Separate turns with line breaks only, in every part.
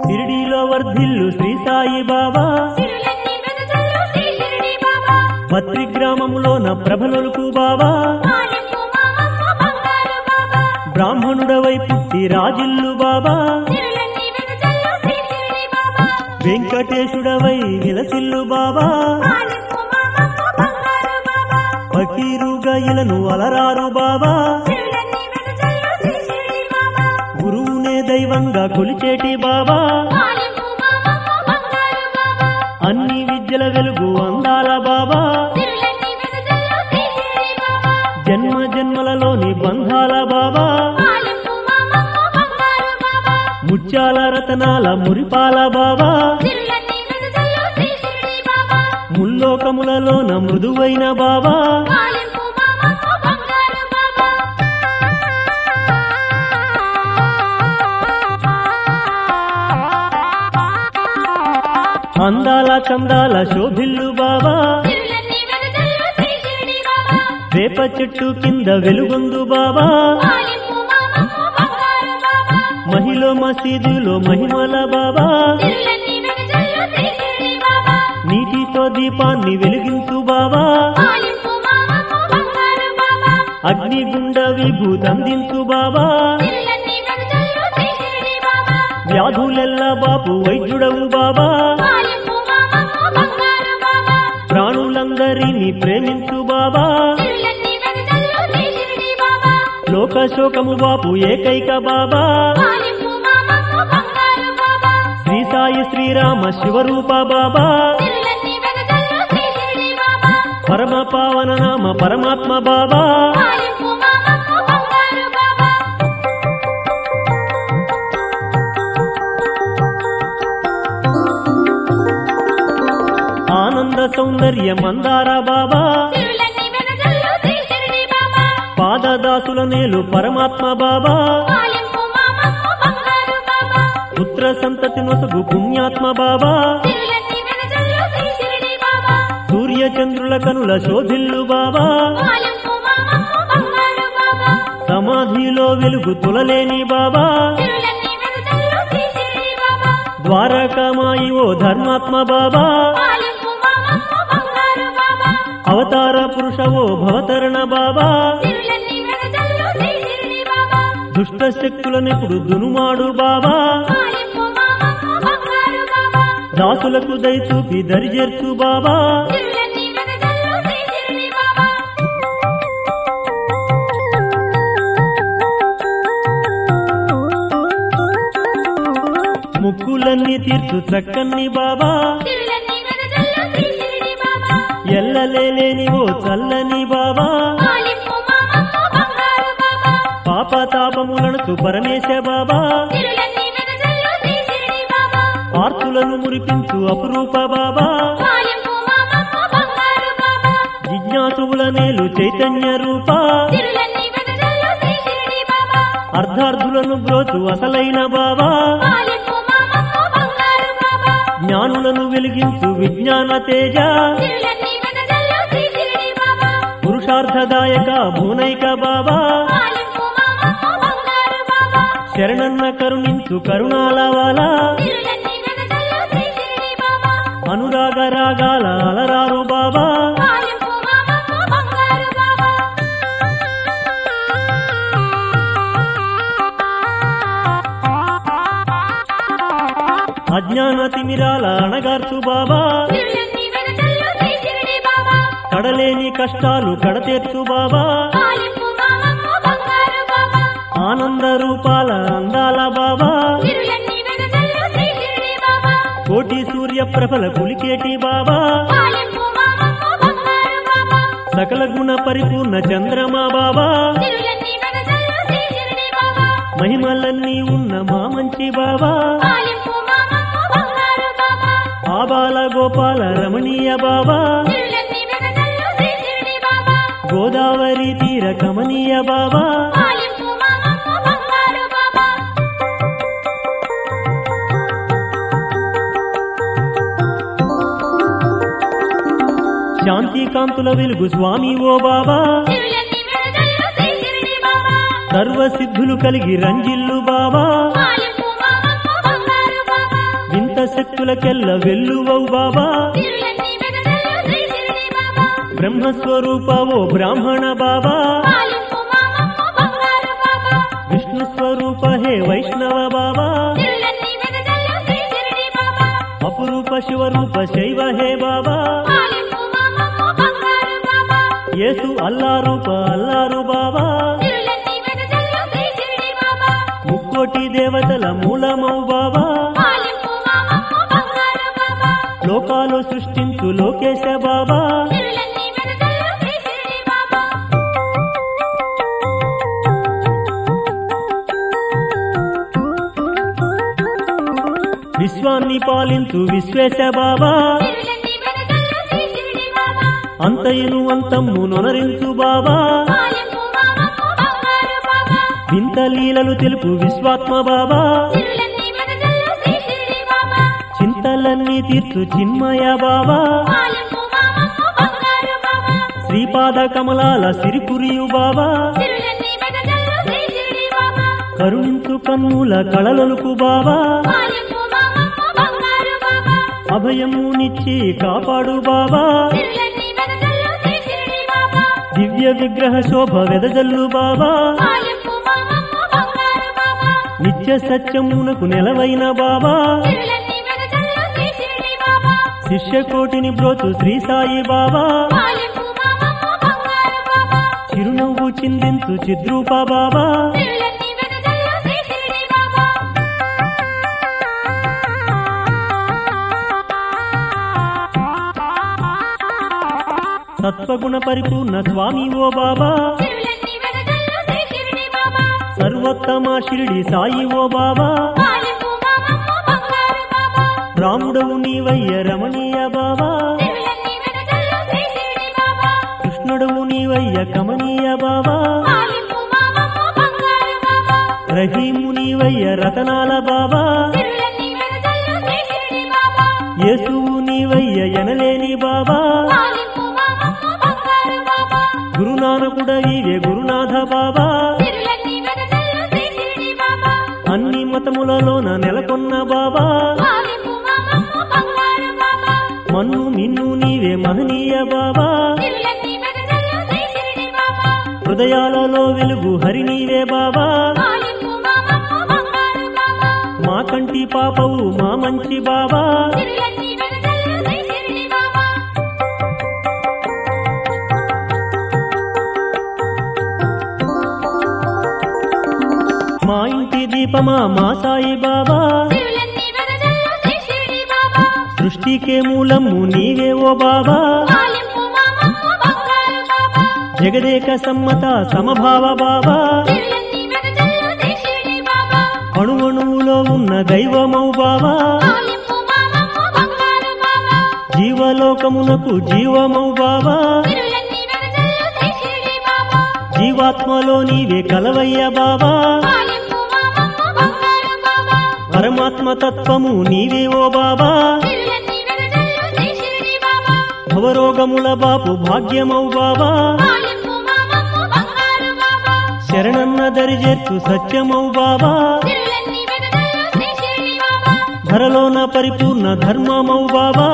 షిరిడీలో వర్ధిల్లు శ్రీ సాయి బాబా. పత్రి గ్రామములోన ప్రభలొలుకు బాబా. బ్రాహ్మణుడవై పుట్టి రాజిల్లు బాబా. వెంకటేశుడవై
బంగారు బాబా.
ఫకీరుగా ఇలను అలరారు బాబా. దైవంగా కొలిచేటి బాబా. అన్ని విద్యల వెలుగు అందాల బాబా. జన్మ జన్మలలోని బంధాల బాబా. ముత్యాల రతనాల మురిపాల బాబా. ముల్లోకములలోన మృదువైన బాబా. అందాల చందాల శోభిల్లు బాబా వేప చెట్టు కింద వెలుగొందు బాబా మహిళ మసీదులో మహిమల బాబా నీటితో దీపాన్ని వెలిగించు బాబా అగ్నిగుండ విభూతందించు బాబా వ్యాధులెల్ల బాపు వైద్యుడవు బాబా ప్రాణులందరినీ ప్రేమించు బాబా. లోక శోకము బాపు ఏకైక బాబా. శ్రీ సాయి శ్రీరామ శివరూప బాబా. పరమ పావన నామ పరమాత్మ బాబా. ఆనంద సౌందర్య మందార బాబా. పాదదాసుల నేలు పరమాత్మ బాబా. పుత్ర సంతతి నొసగు పుణ్యాత్మ బాబా.
సిరులన్నీ వెదజల్లు శ్రీ షిరిడి బాబా.
సూర్య చంద్రుల కనుల శోభిల్లు బాబా. సమాధిలో వెలుగు తులలేని బాబా. ద్వారకామాయి ఓ ధర్మాత్మ బాబా. అవతార పురుష ఓ భవతరణ బాబా. దుష్ట శక్తులనెప్పుడు దునుమాడు బాబా. దాసులకు దయచూపి దరిజేర్చు బాబా. ముక్కులన్నీ తీర్చు చక్కన్ని బాబా. ఎల్లలేని ఓ చల్లని బాబా. పాప తాపములను పరమేశ బాబా. ఆర్తులను మురిపించు అపురూప బాబా. జిజ్ఞాసువుల నేలు చైతన్య రూప. అర్ధార్థులను బ్రోచు అసలైన బాబా. జ్ఞానులను వెలిగించు విజ్ఞాన తేజ. పురుషార్థదాయక భూనైక బాబా. శరణన్న కరుణించు కరుణాలవాల అనురాగ రాగాల అలరారు బాబా. అజ్ఞాన తిమిరాల అణగార్చు బాబా.
బాబా
కడలేని కష్టాలు కడతీర్చు బాబా ఆనంద రూపాల అందాల బాబా కోటి సూర్య ప్రభల పులికేటి బాబా సకల గుణ పరిపూర్ణ చంద్రమా బాబా మహిమలన్నీ ఉన్న మా మంచి బాబా ఆబాల గోపాల రమణీయ బాబా గోదావరి తీర కమనీయ బాబా. శాంతి కాంతుల వెలుగు స్వామి ఓ బాబా.
బాబా.
సర్వసిద్ధులు కలిగి రంజిల్లు బాబా.
బాబా.
జగత్తులకెల్ల వెల్లువవు బాబా.
బాబా.
బ్రహ్మస్వరూప ఓ బ్రాహ్మణ బాబా. విష్ణు స్వరూప హే వైష్ణవ బాబా. అపురూప శివరూప శైవ హే బాబా. యేసు అల్లారూప అల్లారు బాబా. ముక్కోటి దేవతల మూలమౌ బాబా. లోకాలు సృష్టించు లోకేశ బాబా. విశ్వాన్ని పాలించు విశ్వేశ బాబా. అంతయును అంతమ్ము నొనరించు బాబా. వింత లీలలు తెలుపు విశ్వాత్మ బాబా. చింతలన్నీ తీర్చు చిన్మయ బాబా. శ్రీపాద కమలాల సిరిపురియు బాబా. కరుణించు కన్నుల కళలొలుకు బాబా. అభయమునిచ్చి కాపాడు బాబా. దివ్య విగ్రహ శోభ వెదజల్లు బాబా. నిత్య సత్యమునకు నెలవైన బాబా. శిష్యకోటిని బ్రోచు శ్రీ సాయి బాబా. చిరునవ్వు చిందించు చిద్రూప బాబా. సత్వగుణ పరిపూర్ణ స్వామి ఓ బాబా. సర్వోత్తమ షిరిడి సాయి ఓ బాబా. రాముడవు నీవయ్య రమణీయ బాబా. కృష్ణుడవు నీవయ్య కమనీయ బాబా. రహీము నీవయ్య రతనాల బాబా. యేసువు నీవయ్య ఎనలేని బాబా.
బాబా
గురునానకుడ ఈవే గురునాథ బాబా. అన్ని మతములలోన నెలకొన్న బాబా. మన్ను మిన్ను నీవే మహనీయ బాబా. హృదయాలలో వెలుగు హరి నీవే బాబా. మా కంటి పాపవు మా మంచి బాబా. దీపమా మా సాయి బాబా. సృష్టికే మూలము నీవే ఓ బాబా. జగదేక సమ్మత సమభావ బాబా. అణువణువులో ఉన్న దైవమౌ బాబా. జీవలోకమునకు జీవమౌ బాబా. జీవాత్మలో నీవే కలవయ్య బాబా. పరమాత్మతత్వము నీవే ఓ బాబా. భవరోగముల బాపు భాగ్యమౌ బాబా. శరణన్న దరిజేర్చు సత్యమౌ బాబా. ధరలోన పరిపూర్ణ ధర్మమౌ బాబా.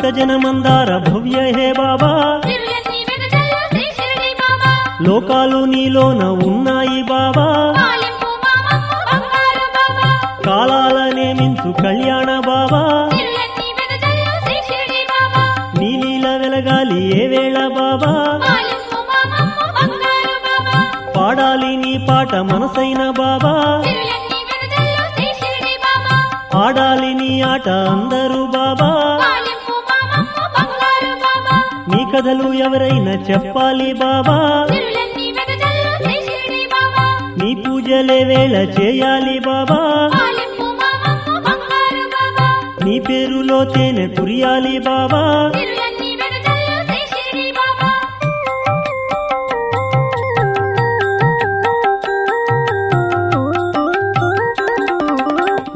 భక్తజన మందార భవ్య హే బాబా. లోకాలు నీలోన ఉన్నాయి బాబా.
పాలింపు మామమ్మ బంగారు బాబా.
కాలాల నేమించు కళ్యాణ బాబా. నీలీల వెలగాలి ఏ వేళ బాబా. పాడాలి నీ పాట మనసైన బాబా. ఆడాలి నీ ఆట అందరూ బాబా. కథలు ఎవరైనా చెప్పాలి బాబా. నీ పూజలే వేళ చేయాలి బాబా. నీ పేరులో తేనె కురియాలి బాబా.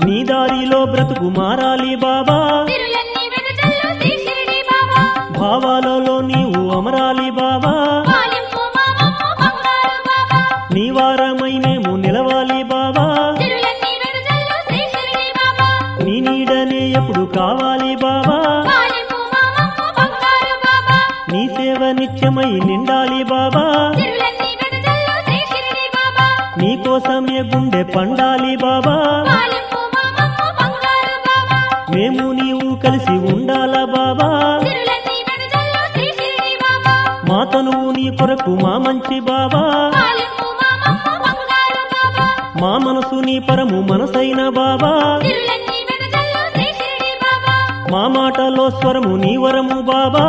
నీ దారిలో బ్రతుకు మారాలి బాబా. సేవ నిత్యమై నిండాలి బాబా. నీకోసమే గుండె పండాలి బాబా. మేము నీవు కలిసి ఉండాలా బాబా.
సిరులన్నీ వెదజల్లు శ్రీ షిరిడి బాబా.
మా తనువు నీ కొరకు మా మంచి బాబా. మా మనసు నీ పరము మనసైన బాబా. మా మాటలో స్వరము నీ వరము బాబా.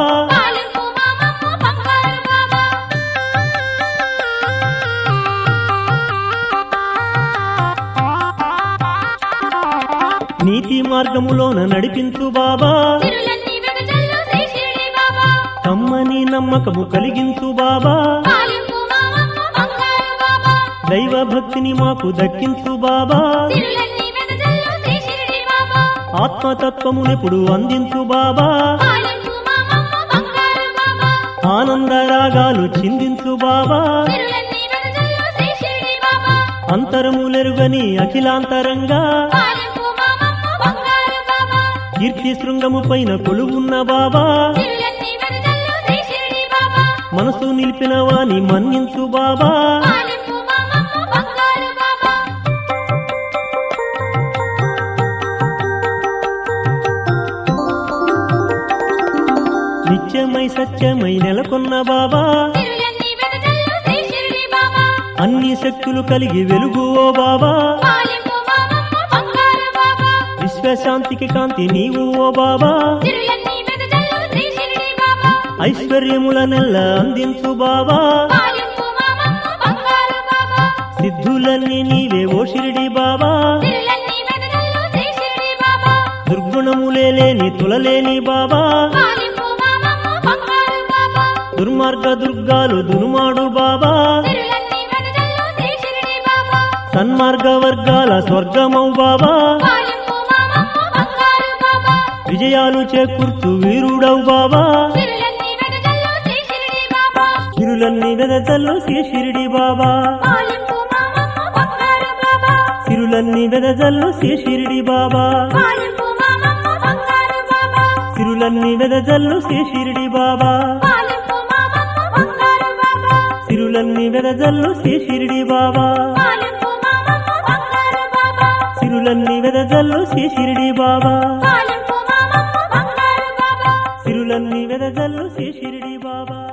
నీతి మార్గములోన నడిపించు బాబా. కమ్మని నమ్మకము కలిగించు బాబా. దైవ భక్తిని మాకు దక్కించు బాబా. ఆత్మతత్వమునెప్పుడు అందించు బాబా. ఆనంద రాగాలు చిందించు బాబా. అంతరములెరుగని అఖిలాంతరంగా. కీర్తి శృంగము పైన కొలువున్న బాబా. మనసు నిలిపిన వాని మన్నించు బాబా. నిత్యమై సత్యమై నెలకొన్న బాబా. అన్ని శక్తులు కలిగి వెలుగు ఓ బాబా. విశ్వశాంతికి కాంతి నీవు ఓ బాబా.
సిరులన్నీ వెదజల్లు శ్రీ షిరిడి బాబా.
ఐశ్వర్యముల నెల్ల అందించు బాబా. సిద్ధులన్నీ నీవే ఓ షిరిడి బాబా. దుర్గుణములే లేని తులలేని బాబా. దుర్మార్గ దుర్గాలు దుర్మాడు బాబా. సన్మార్గ వర్గాల స్వర్గమౌ బాబా. విజయాలు చేకూర్చు వీరుడవు బాబా
సిరులన్నీ వెదజల్లు శ్రీ షిరిడి బాబా
సిరులన్నీ వెదజల్లు శ్రీ షిరిడి బాబా సిరులన్నీ వెదజల్లు శ్రీ షిరిడి బాబా సిరులన్నీ వెదజల్లు శ్రీ షిరిడి బాబా సిరులన్నీ వెదజల్లు శ్రీ షిరిడి బాబా
పాలింపు
వెదజల్లు శ్రీ షిరిడి బాబా.